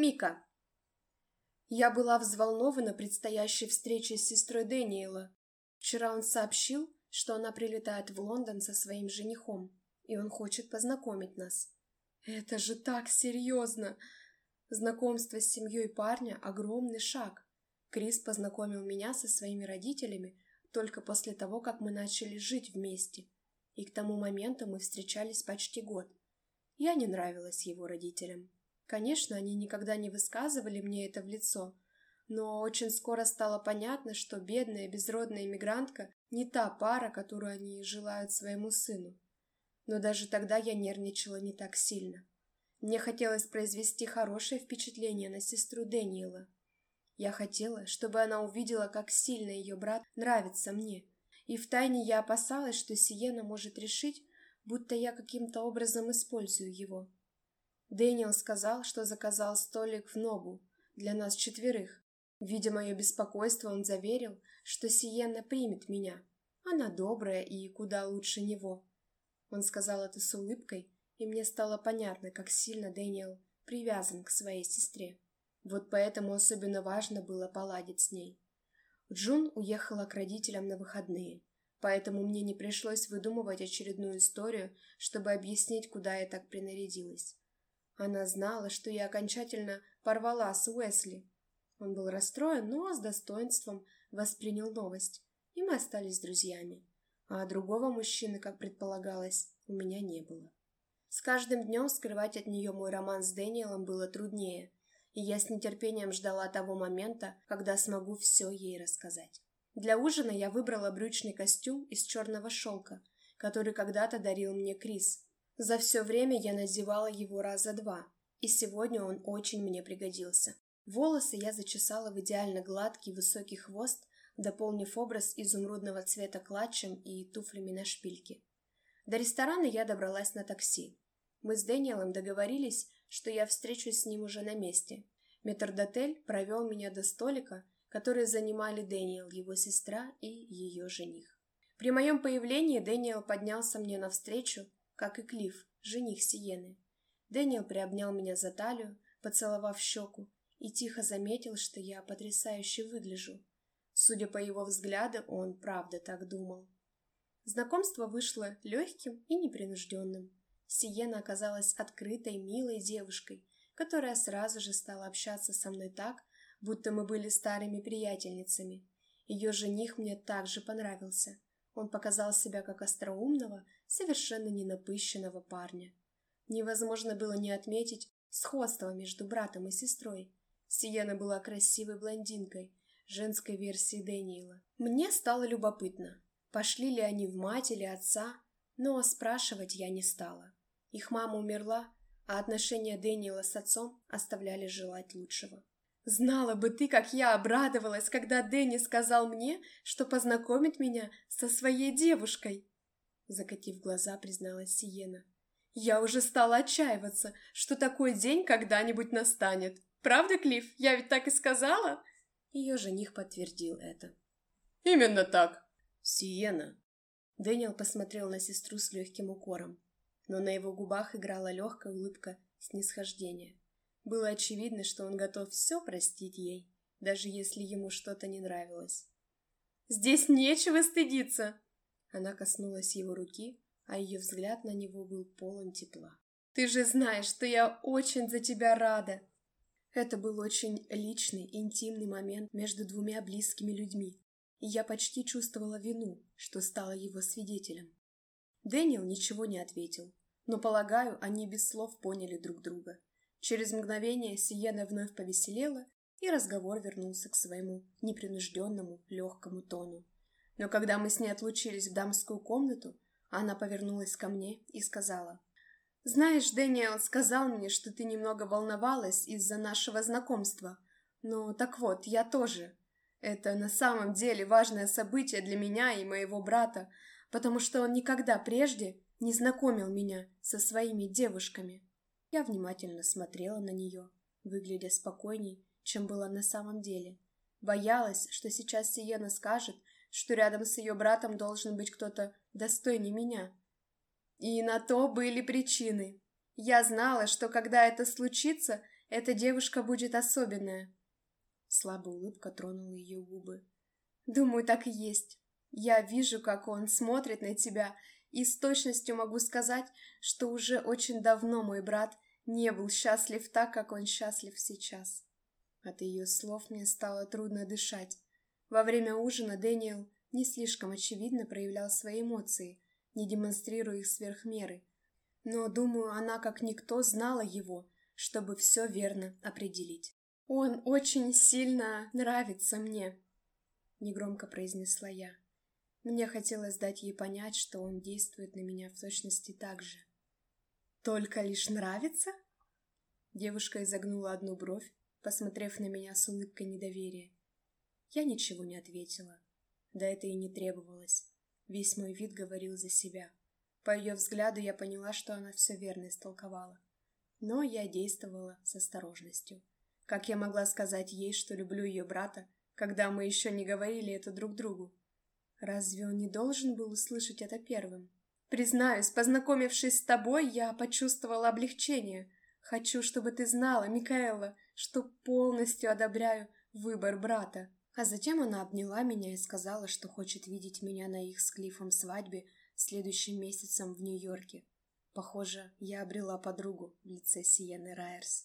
Мика. Я была взволнована предстоящей встречей с сестрой Дэниела. Вчера он сообщил, что она прилетает в Лондон со своим женихом, и он хочет познакомить нас. Это же так серьезно! Знакомство с семьей парня – огромный шаг. Крис познакомил меня со своими родителями только после того, как мы начали жить вместе, и к тому моменту мы встречались почти год. Я не нравилась его родителям. Конечно, они никогда не высказывали мне это в лицо, но очень скоро стало понятно, что бедная безродная иммигрантка не та пара, которую они желают своему сыну. Но даже тогда я нервничала не так сильно. Мне хотелось произвести хорошее впечатление на сестру Дэниела. Я хотела, чтобы она увидела, как сильно ее брат нравится мне, и втайне я опасалась, что Сиена может решить, будто я каким-то образом использую его. Дэниел сказал, что заказал столик в Нобу для нас четверых. Видя мое беспокойство, он заверил, что Сиена примет меня. Она добрая и куда лучше него. Он сказал это с улыбкой, и мне стало понятно, как сильно Дэниел привязан к своей сестре. Вот поэтому особенно важно было поладить с ней. Джун уехала к родителям на выходные, поэтому мне не пришлось выдумывать очередную историю, чтобы объяснить, куда я так принарядилась. Она знала, что я окончательно порвала с Уэсли. Он был расстроен, но с достоинством воспринял новость, и мы остались друзьями. А другого мужчины, как предполагалось, у меня не было. С каждым днем скрывать от нее мой роман с Дэниелом было труднее, и я с нетерпением ждала того момента, когда смогу все ей рассказать. Для ужина я выбрала брючный костюм из черного шелка, который когда-то дарил мне Крис. За все время я надевала его раза два, и сегодня он очень мне пригодился. Волосы я зачесала в идеально гладкий высокий хвост, дополнив образ изумрудного цвета клатчем и туфлями на шпильке. До ресторана я добралась на такси. Мы с Дэниелом договорились, что я встречусь с ним уже на месте. Метрдотель провел меня до столика, который занимали Дэниел, его сестра и ее жених. При моем появлении Дэниел поднялся мне навстречу, как и Клифф, жених Сиены. Дэниел приобнял меня за талию, поцеловав щеку, и тихо заметил, что я потрясающе выгляжу. Судя по его взгляду, он правда так думал. Знакомство вышло легким и непринужденным. Сиена оказалась открытой, милой девушкой, которая сразу же стала общаться со мной так, будто мы были старыми приятельницами. Ее жених мне также понравился. Он показал себя как остроумного, совершенно ненапыщенного парня. Невозможно было не отметить сходство между братом и сестрой. Сиена была красивой блондинкой, женской версией Дэниела. Мне стало любопытно, пошли ли они в мать или отца, но спрашивать я не стала. Их мама умерла, а отношения Дэниела с отцом оставляли желать лучшего. Знала бы ты, как я обрадовалась, когда Дэнни сказал мне, что познакомит меня со своей девушкой. Закатив глаза, призналась Сиена. Я уже стала отчаиваться, что такой день когда-нибудь настанет. Правда, Клифф? Я ведь так и сказала? Ее жених подтвердил это. Именно так. Сиена. Дэниел посмотрел на сестру с легким укором но на его губах играла легкая улыбка снисхождения. Было очевидно, что он готов все простить ей, даже если ему что-то не нравилось. «Здесь нечего стыдиться!» Она коснулась его руки, а ее взгляд на него был полон тепла. «Ты же знаешь, что я очень за тебя рада!» Это был очень личный, интимный момент между двумя близкими людьми, и я почти чувствовала вину, что стала его свидетелем. Дэниел ничего не ответил, но, полагаю, они без слов поняли друг друга. Через мгновение Сиена вновь повеселела, и разговор вернулся к своему непринужденному, легкому тону. Но когда мы с ней отлучились в дамскую комнату, она повернулась ко мне и сказала, «Знаешь, Дэниел сказал мне, что ты немного волновалась из-за нашего знакомства. Ну, так вот, я тоже. Это на самом деле важное событие для меня и моего брата, потому что он никогда прежде не знакомил меня со своими девушками. Я внимательно смотрела на нее, выглядя спокойней, чем была на самом деле. Боялась, что сейчас Сиена скажет, что рядом с ее братом должен быть кто-то достойнее меня. И на то были причины. Я знала, что когда это случится, Эта девушка будет особенная. Слабая улыбка тронула ее губы. Думаю, так и есть. Я вижу, как он смотрит на тебя, и с точностью могу сказать, что уже очень давно мой брат не был счастлив так, как он счастлив сейчас. От ее слов мне стало трудно дышать. Во время ужина Дэниел не слишком очевидно проявлял свои эмоции, не демонстрируя их сверх меры. Но, думаю, она как никто знала его, чтобы все верно определить. «Он очень сильно нравится мне», — негромко произнесла я. Мне хотелось дать ей понять, что он действует на меня в точности так же. «Только лишь нравится?» Девушка изогнула одну бровь, посмотрев на меня с улыбкой недоверия. Я ничего не ответила. Да это и не требовалось. Весь мой вид говорил за себя. По ее взгляду я поняла, что она все верно истолковала. Но я действовала с осторожностью. Как я могла сказать ей, что люблю ее брата, когда мы еще не говорили это друг другу? Разве он не должен был услышать это первым? Признаюсь, познакомившись с тобой, я почувствовала облегчение. Хочу, чтобы ты знала, Микаэла, что полностью одобряю выбор брата. А затем она обняла меня и сказала, что хочет видеть меня на их с Клиффом свадьбе следующим месяцем в Нью-Йорке. Похоже, я обрела подругу в лице Сиены Райерс.